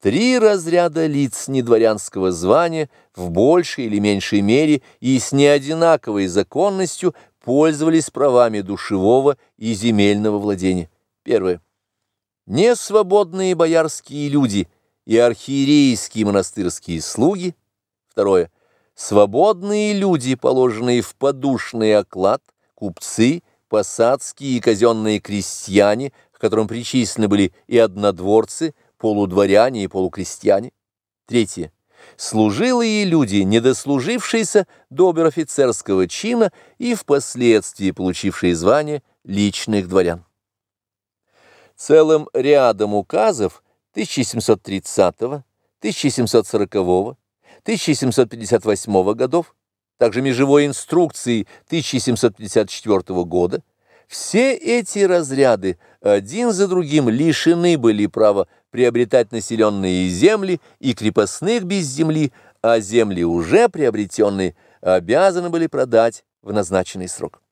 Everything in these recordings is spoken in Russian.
Три разряда лиц недворянского звания в большей или меньшей мере и с неодинаковой законностью пользовались правами душевого и земельного владения. Первое. Несвободные боярские люди и архиерейские монастырские слуги. Второе. Свободные люди, положенные в подушный оклад, купцы, посадские и казенные крестьяне, к которым причислены были и однодворцы, полудворяне и полукрестьяне. Третье. Служилые люди, недослужившиеся до обер-офицерского чина и впоследствии получившие звание личных дворян. Целым рядом указов 1730, 1740, 1758 годов, также межевой инструкции 1754 года, все эти разряды один за другим лишены были права приобретать населенные земли и крепостных без земли, а земли уже приобретенные обязаны были продать в назначенный срок.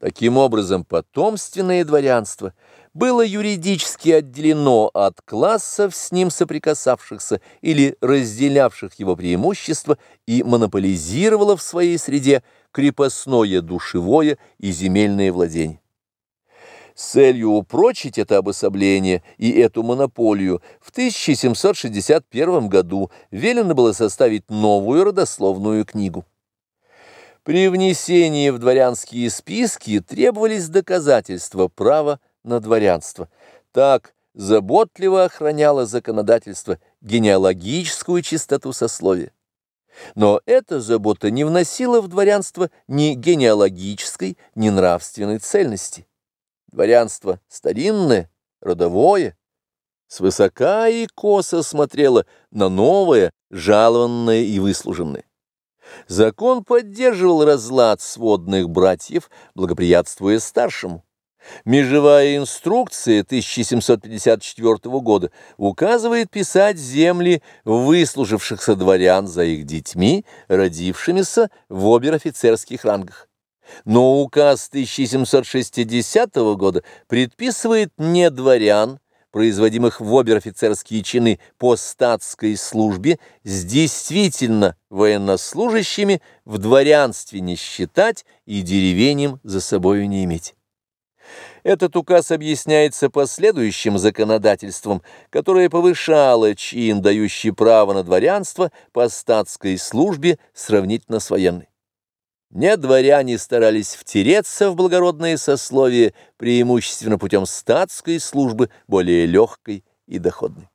Таким образом, потомственное дворянство было юридически отделено от классов, с ним соприкасавшихся или разделявших его преимущества, и монополизировало в своей среде крепостное душевое и земельное владение. С целью упрочить это обособление и эту монополию в 1761 году велено было составить новую родословную книгу. При внесении в дворянские списки требовались доказательства права на дворянство. Так заботливо охраняло законодательство генеалогическую чистоту сословия. Но эта забота не вносила в дворянство ни генеалогической, ни нравственной цельности. Дворянство старинное, родовое, свысока и косо смотрело на новое, жалованное и выслуженное. Закон поддерживал разлад сводных братьев, благоприятствуя старшему. Межевая инструкция 1754 года указывает писать земли выслужившихся дворян за их детьми, родившимися в обер-офицерских рангах. Но указ 1760 года предписывает не дворян, производимых в обер-офицерские чины по статской службе, с действительно военнослужащими в дворянстве не считать и деревеням за собою не иметь. Этот указ объясняется последующим законодательством, которое повышало чин, дающий право на дворянство по статской службе сравнительно с военной. Не дворяне старались втереться в благородное сословие преимущественно путем статской службы, более легкой и доходной.